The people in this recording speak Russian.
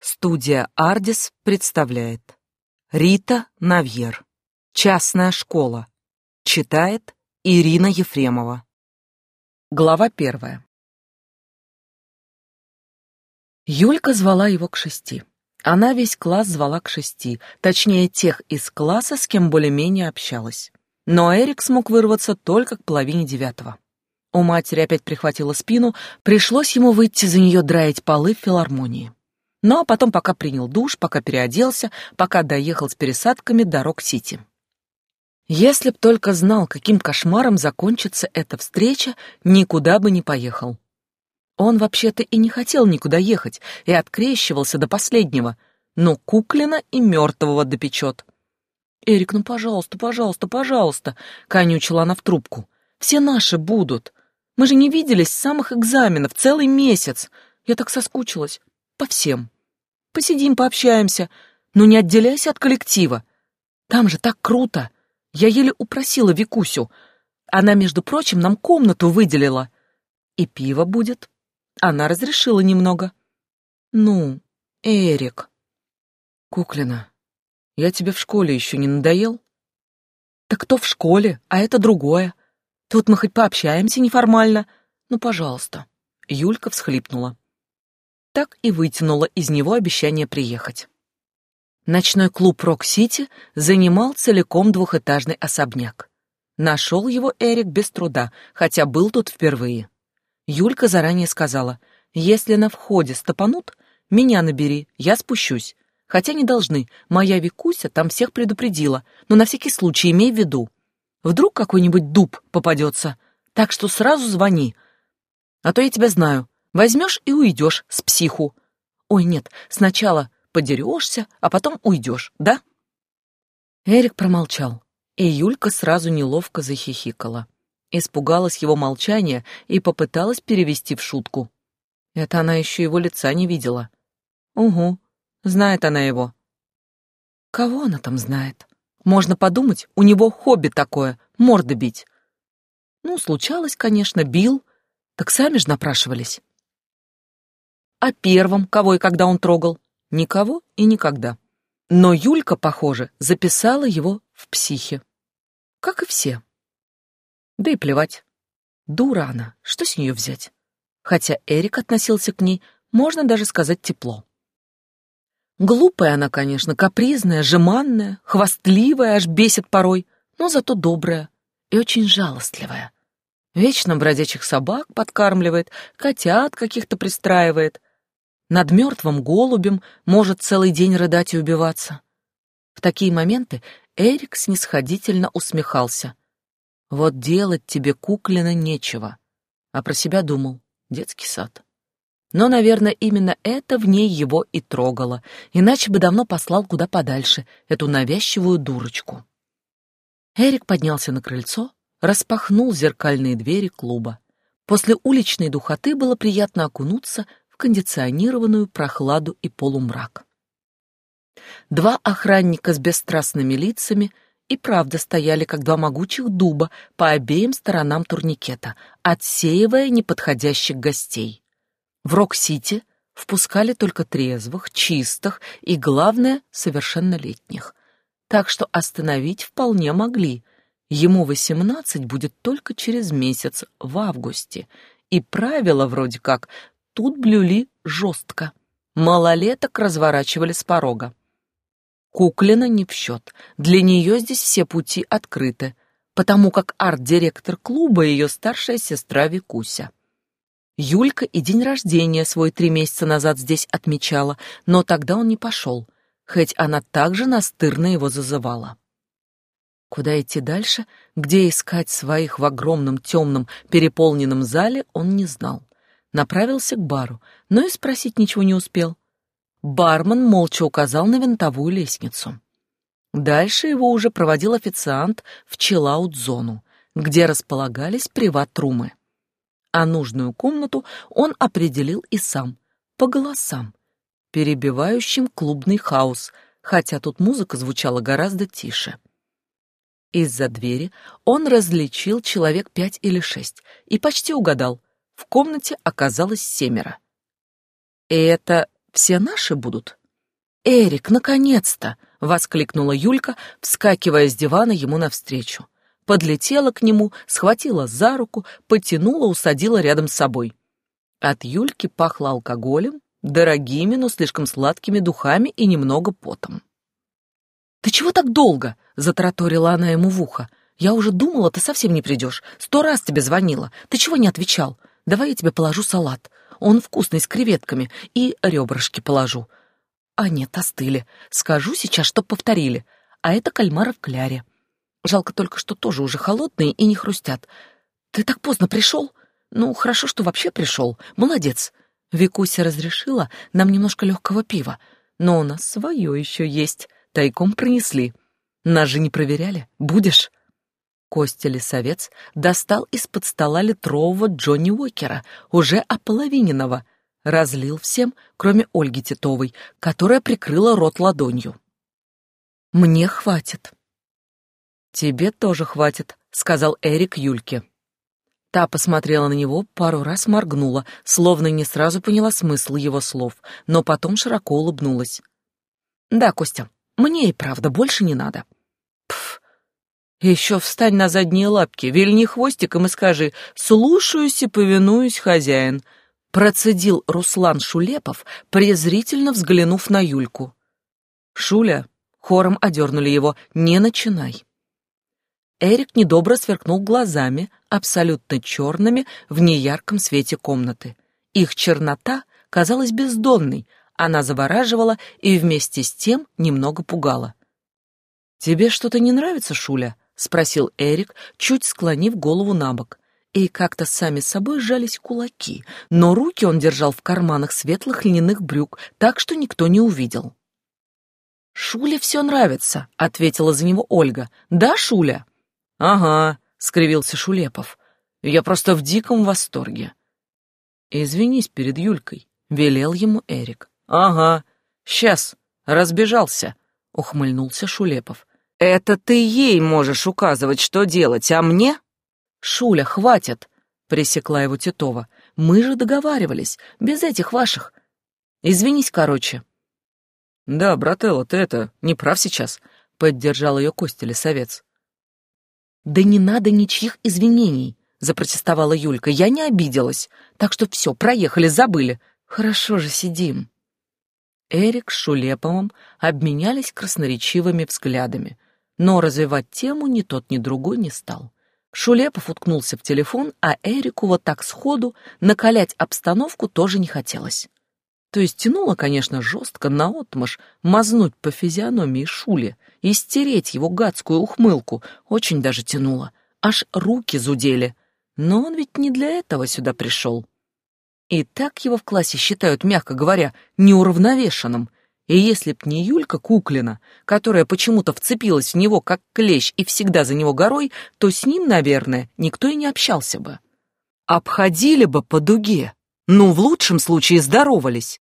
Студия «Ардис» представляет Рита Навьер Частная школа Читает Ирина Ефремова Глава первая Юлька звала его к шести. Она весь класс звала к шести, точнее тех из класса, с кем более-менее общалась. Но Эрик смог вырваться только к половине девятого. У матери опять прихватила спину, пришлось ему выйти за нее драить полы в филармонии. Ну а потом, пока принял душ, пока переоделся, пока доехал с пересадками до Рок-Сити. Если б только знал, каким кошмаром закончится эта встреча, никуда бы не поехал. Он вообще-то и не хотел никуда ехать, и открещивался до последнего, но Куклина и мертвого допечет. «Эрик, ну пожалуйста, пожалуйста, пожалуйста», — конючила она в трубку. «Все наши будут. Мы же не виделись с самых экзаменов целый месяц. Я так соскучилась. По всем. Посидим, пообщаемся. Но не отделяйся от коллектива. Там же так круто. Я еле упросила Викусю. Она, между прочим, нам комнату выделила. И пиво будет. Она разрешила немного. Ну, Эрик. Куклина, я тебе в школе еще не надоел? Так кто в школе, а это другое. Тут мы хоть пообщаемся неформально. Ну, пожалуйста. Юлька всхлипнула. Так и вытянула из него обещание приехать. Ночной клуб «Рок-Сити» занимал целиком двухэтажный особняк. Нашел его Эрик без труда, хотя был тут впервые. Юлька заранее сказала, «Если на входе стопанут, меня набери, я спущусь. Хотя не должны. Моя Викуся там всех предупредила, но на всякий случай имей в виду. Вдруг какой-нибудь дуб попадется. Так что сразу звони. А то я тебя знаю. Возьмешь и уйдешь с психу. Ой, нет, сначала подерешься, а потом уйдешь, да? Эрик промолчал, и Юлька сразу неловко захихикала. Испугалась его молчания и попыталась перевести в шутку. Это она еще его лица не видела. Угу, Знает она его. Кого она там знает? Можно подумать, у него хобби такое — морды бить. Ну, случалось, конечно, бил, так сами же напрашивались. А первым, кого и когда он трогал? Никого и никогда. Но Юлька, похоже, записала его в психе. Как и все. Да и плевать. Дура она, что с нее взять? Хотя Эрик относился к ней, можно даже сказать, тепло. Глупая она, конечно, капризная, жеманная, хвастливая, аж бесит порой, но зато добрая и очень жалостливая. Вечно бродячих собак подкармливает, котят каких-то пристраивает. Над мертвым голубем может целый день рыдать и убиваться. В такие моменты Эрик снисходительно усмехался. Вот делать тебе куклина нечего. А про себя думал, детский сад. Но, наверное, именно это в ней его и трогало, иначе бы давно послал куда подальше эту навязчивую дурочку. Эрик поднялся на крыльцо, распахнул зеркальные двери клуба. После уличной духоты было приятно окунуться кондиционированную прохладу и полумрак. Два охранника с бесстрастными лицами и правда стояли, как два могучих дуба, по обеим сторонам турникета, отсеивая неподходящих гостей. В Рок-Сити впускали только трезвых, чистых и, главное, совершеннолетних. Так что остановить вполне могли. Ему восемнадцать будет только через месяц, в августе. И правила вроде как тут блюли жестко. Малолеток разворачивали с порога. Куклина не в счет. Для нее здесь все пути открыты, потому как арт-директор клуба ее старшая сестра Викуся. Юлька и день рождения свой три месяца назад здесь отмечала, но тогда он не пошел, хоть она также настырно его зазывала. Куда идти дальше, где искать своих в огромном темном переполненном зале, он не знал. Направился к бару, но и спросить ничего не успел. Бармен молча указал на винтовую лестницу. Дальше его уже проводил официант в челаут-зону, где располагались приват-румы а нужную комнату он определил и сам, по голосам, перебивающим клубный хаос, хотя тут музыка звучала гораздо тише. Из-за двери он различил человек пять или шесть и почти угадал, в комнате оказалось семеро. И это все наши будут. «Эрик, наконец-то!» — воскликнула Юлька, вскакивая с дивана ему навстречу. Подлетела к нему, схватила за руку, потянула, усадила рядом с собой. От Юльки пахло алкоголем, дорогими, но слишком сладкими духами и немного потом. «Ты чего так долго?» — затараторила она ему в ухо. «Я уже думала, ты совсем не придешь. Сто раз тебе звонила. Ты чего не отвечал? Давай я тебе положу салат. Он вкусный, с креветками. И ребрышки положу. А нет, остыли. Скажу сейчас, чтоб повторили. А это кальмары в кляре. Жалко только, что тоже уже холодные и не хрустят. Ты так поздно пришел? Ну, хорошо, что вообще пришел. Молодец. Викуся разрешила нам немножко легкого пива. Но у нас свое еще есть. Тайком принесли. Нас же не проверяли. Будешь? Костя Лисовец достал из-под стола литрового Джонни Уокера, уже ополовиненного, разлил всем, кроме Ольги Титовой, которая прикрыла рот ладонью. «Мне хватит». «Тебе тоже хватит», — сказал Эрик Юльке. Та посмотрела на него, пару раз моргнула, словно не сразу поняла смысл его слов, но потом широко улыбнулась. «Да, Костя, мне и правда больше не надо». «Пф, еще встань на задние лапки, вильни хвостиком и скажи «слушаюсь и повинуюсь, хозяин», процедил Руслан Шулепов, презрительно взглянув на Юльку. «Шуля», — хором одернули его, — «не начинай». Эрик недобро сверкнул глазами, абсолютно черными в неярком свете комнаты. Их чернота казалась бездонной, она завораживала и вместе с тем немного пугала. «Тебе что-то не нравится, Шуля?» — спросил Эрик, чуть склонив голову на бок. И как-то сами собой сжались кулаки, но руки он держал в карманах светлых льняных брюк, так что никто не увидел. «Шуле все нравится», — ответила за него Ольга. «Да, Шуля?» «Ага», — скривился Шулепов. «Я просто в диком восторге». «Извинись перед Юлькой», — велел ему Эрик. «Ага, сейчас, разбежался», — ухмыльнулся Шулепов. «Это ты ей можешь указывать, что делать, а мне?» «Шуля, хватит!» — пресекла его Титова. «Мы же договаривались, без этих ваших. Извинись, короче». «Да, брателло, ты это, не прав сейчас», — поддержал ее Костя Лисовец. «Да не надо ничьих извинений», — запротестовала Юлька. «Я не обиделась. Так что все, проехали, забыли. Хорошо же сидим». Эрик с Шулеповым обменялись красноречивыми взглядами, но развивать тему ни тот, ни другой не стал. Шулепов уткнулся в телефон, а Эрику вот так сходу накалять обстановку тоже не хотелось. То есть тянуло, конечно, жестко, наотмашь, мазнуть по физиономии Шуле и стереть его гадскую ухмылку, очень даже тянуло. Аж руки зудели. Но он ведь не для этого сюда пришел. И так его в классе считают, мягко говоря, неуравновешенным. И если б не Юлька Куклина, которая почему-то вцепилась в него как клещ и всегда за него горой, то с ним, наверное, никто и не общался бы. Обходили бы по дуге. Ну, в лучшем случае здоровались.